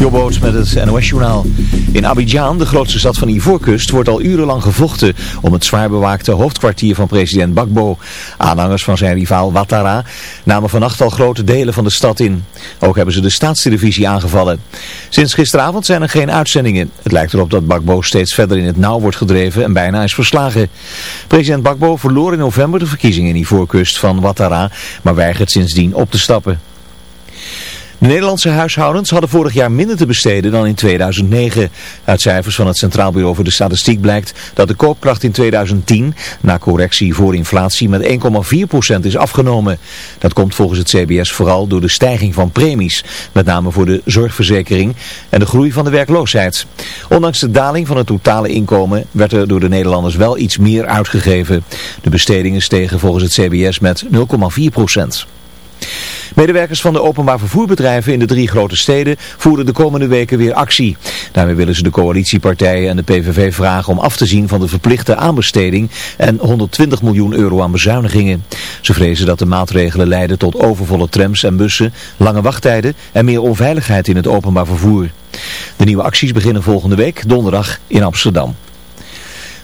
Jobboot met het NOS-journaal. In Abidjan, de grootste stad van Ivoorkust, wordt al urenlang gevochten om het zwaar bewaakte hoofdkwartier van president Bakbo. Aanhangers van zijn rivaal Ouattara namen vannacht al grote delen van de stad in. Ook hebben ze de staatstelevisie aangevallen. Sinds gisteravond zijn er geen uitzendingen. Het lijkt erop dat Bakbo steeds verder in het nauw wordt gedreven en bijna is verslagen. President Bakbo verloor in november de verkiezingen in Ivoorkust van Ouattara, maar weigert sindsdien op te stappen. De Nederlandse huishoudens hadden vorig jaar minder te besteden dan in 2009. Uit cijfers van het Centraal Bureau voor de Statistiek blijkt dat de koopkracht in 2010, na correctie voor inflatie, met 1,4% is afgenomen. Dat komt volgens het CBS vooral door de stijging van premies, met name voor de zorgverzekering en de groei van de werkloosheid. Ondanks de daling van het totale inkomen werd er door de Nederlanders wel iets meer uitgegeven. De bestedingen stegen volgens het CBS met 0,4%. Medewerkers van de openbaar vervoerbedrijven in de drie grote steden voeren de komende weken weer actie. Daarmee willen ze de coalitiepartijen en de PVV vragen om af te zien van de verplichte aanbesteding en 120 miljoen euro aan bezuinigingen. Ze vrezen dat de maatregelen leiden tot overvolle trams en bussen, lange wachttijden en meer onveiligheid in het openbaar vervoer. De nieuwe acties beginnen volgende week, donderdag, in Amsterdam.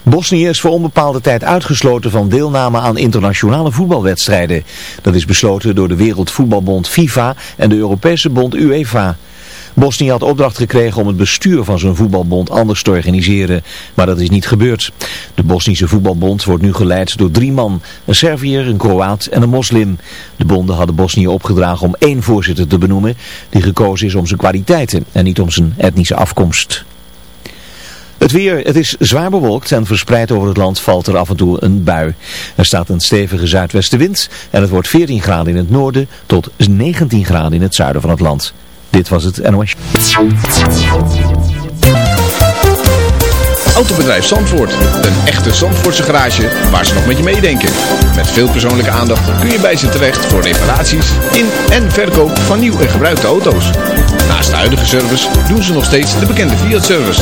Bosnië is voor onbepaalde tijd uitgesloten van deelname aan internationale voetbalwedstrijden. Dat is besloten door de Wereldvoetbalbond FIFA en de Europese bond UEFA. Bosnië had opdracht gekregen om het bestuur van zijn voetbalbond anders te organiseren, maar dat is niet gebeurd. De Bosnische voetbalbond wordt nu geleid door drie man, een Serviër, een Kroaat en een moslim. De bonden hadden Bosnië opgedragen om één voorzitter te benoemen, die gekozen is om zijn kwaliteiten en niet om zijn etnische afkomst. Het weer, het is zwaar bewolkt en verspreid over het land valt er af en toe een bui. Er staat een stevige zuidwestenwind en het wordt 14 graden in het noorden tot 19 graden in het zuiden van het land. Dit was het NOS. Autobedrijf Zandvoort. Een echte Zandvoortse garage waar ze nog met je meedenken. Met veel persoonlijke aandacht kun je bij ze terecht voor reparaties in en verkoop van nieuw en gebruikte auto's. Naast de huidige service doen ze nog steeds de bekende Fiat-service.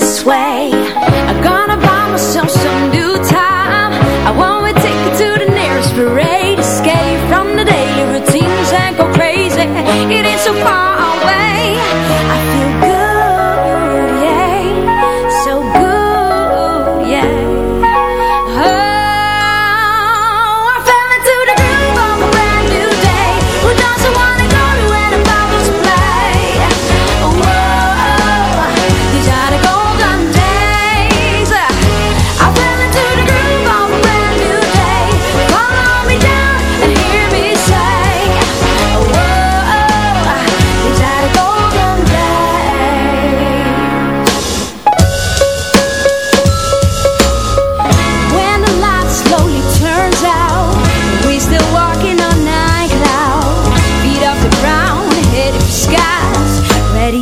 this way.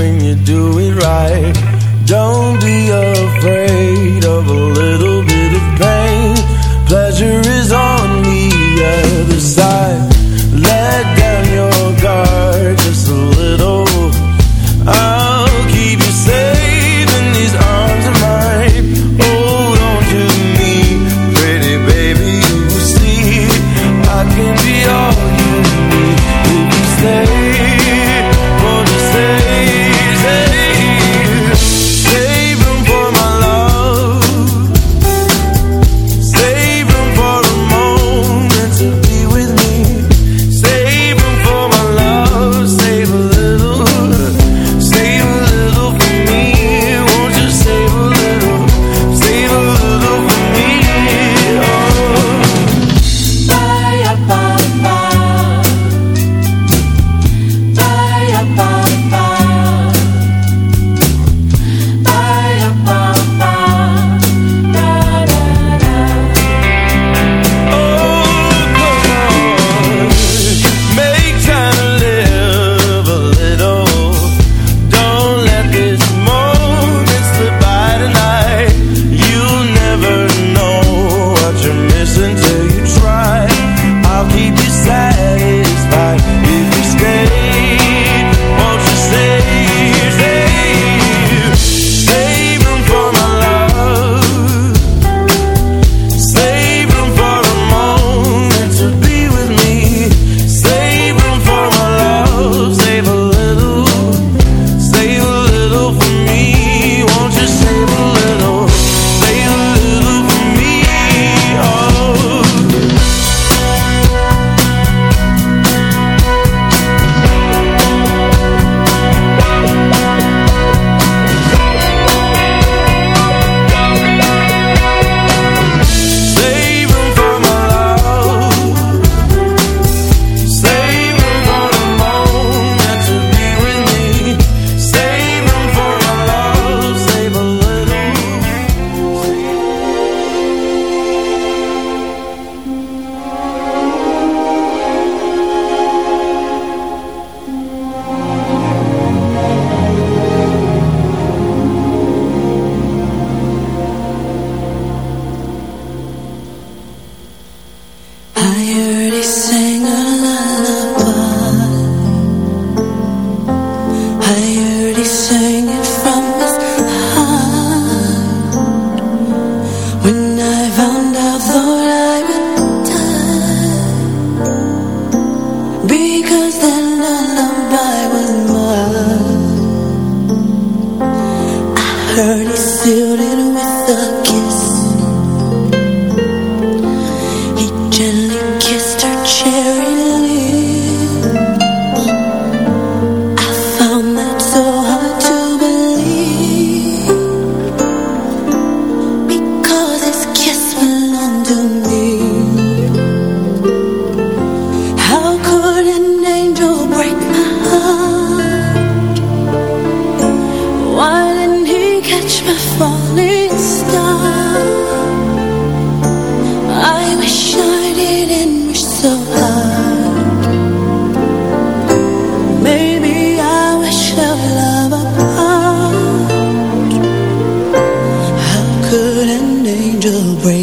when you do it right.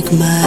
hikmah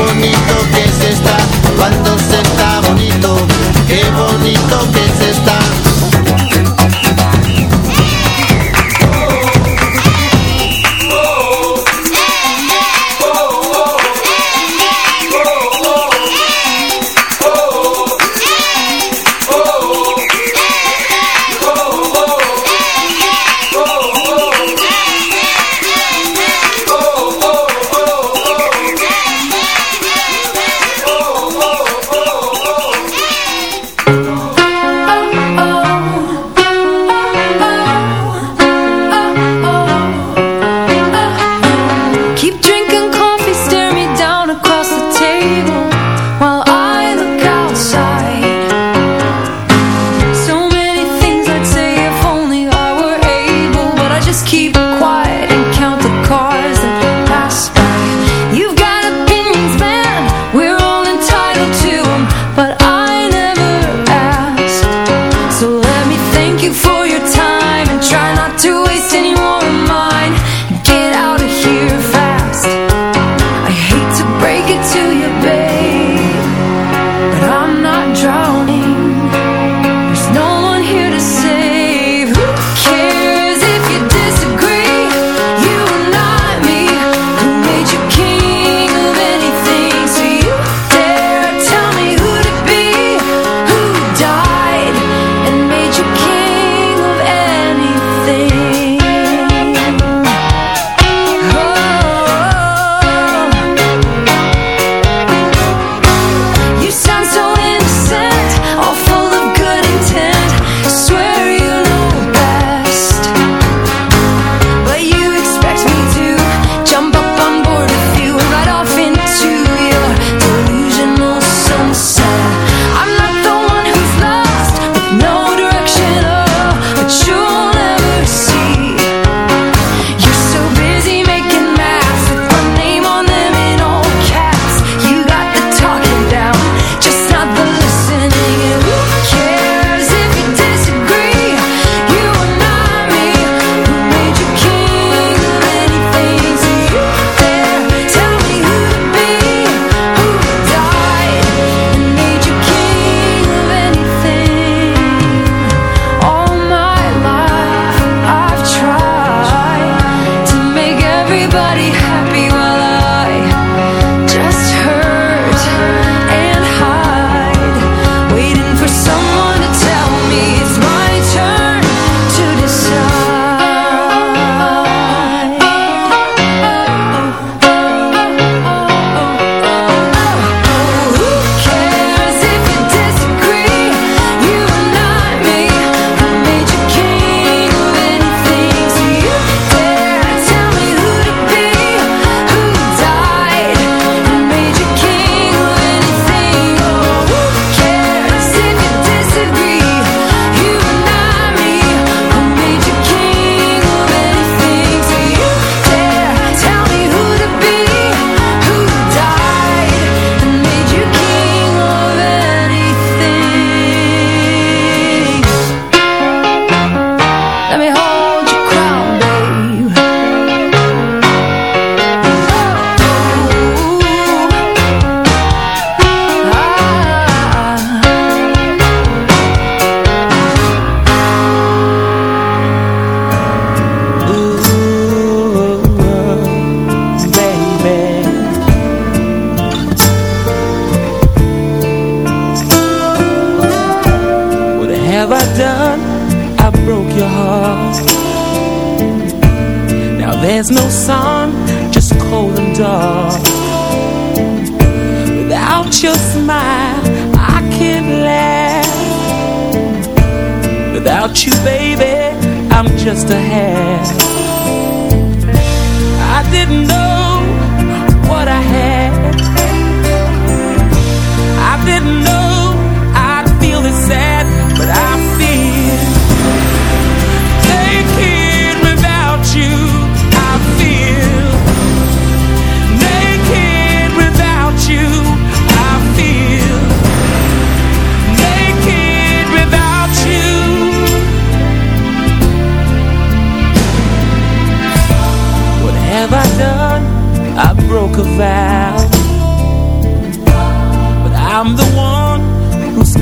Bonito que se está cuando se está bonito. Qué bonito que se está.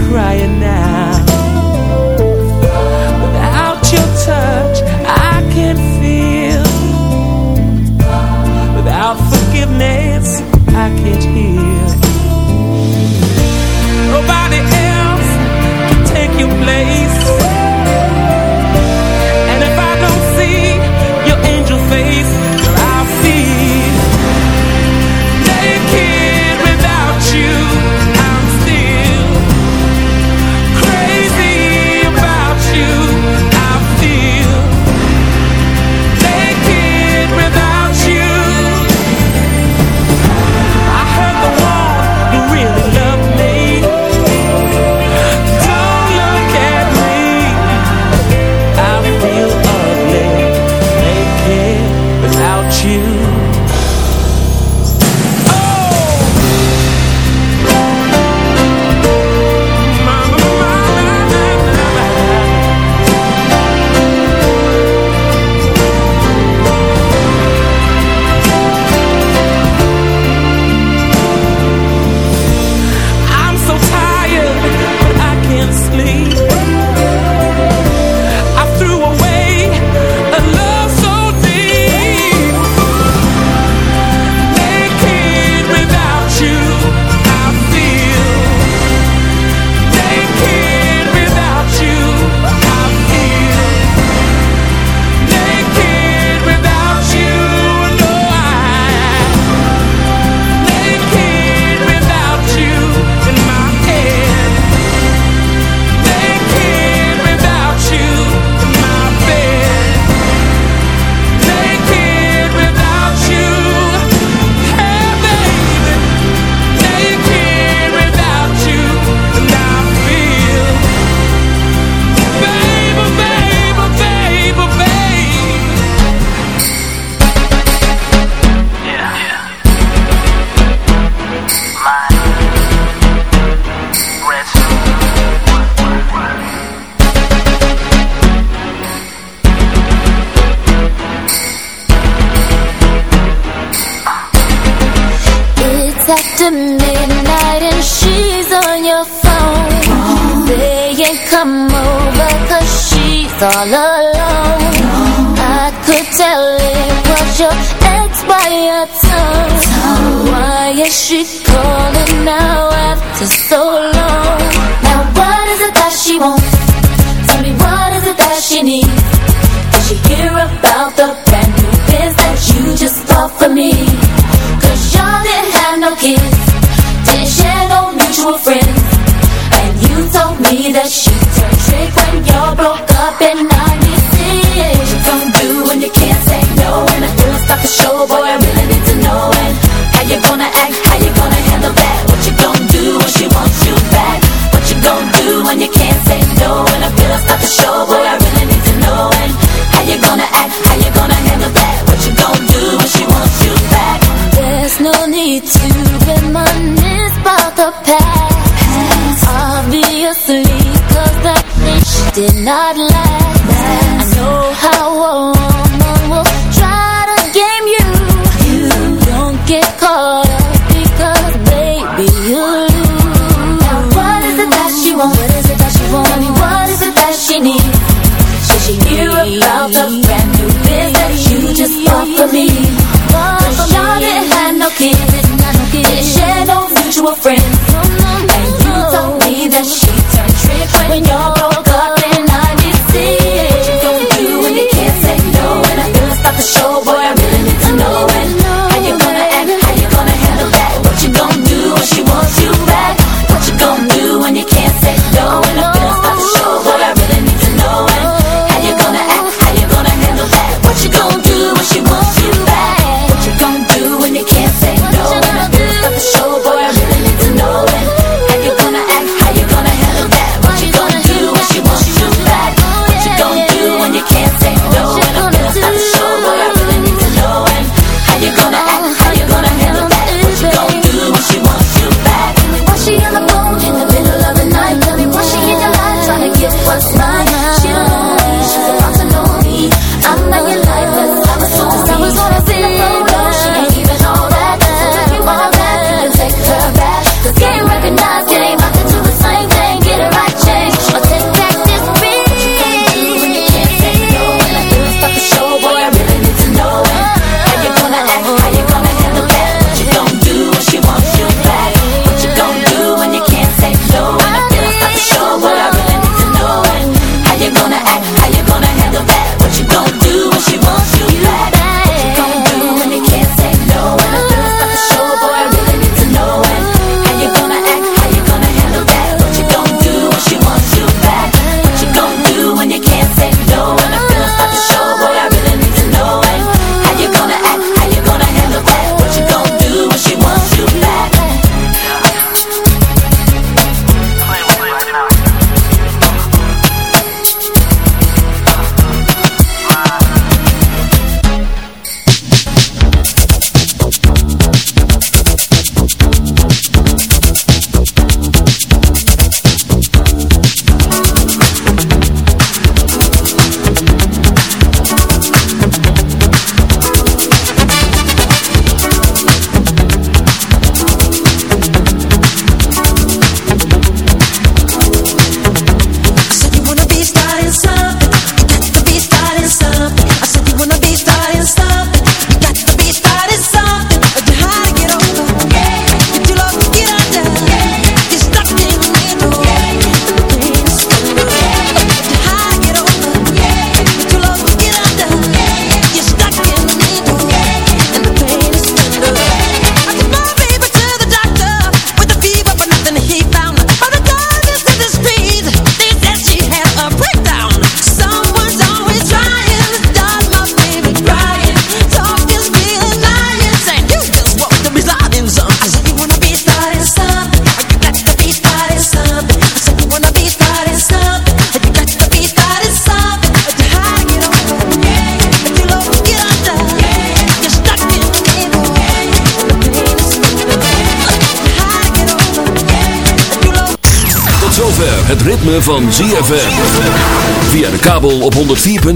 crying now. want? What is it that she want? Tell me what is it that she needs? Should she hear about the brand new biz that you just bought for me? But y'all didn't have no kids, didn't share no mutual friends, and you told me that she turned trick when you're.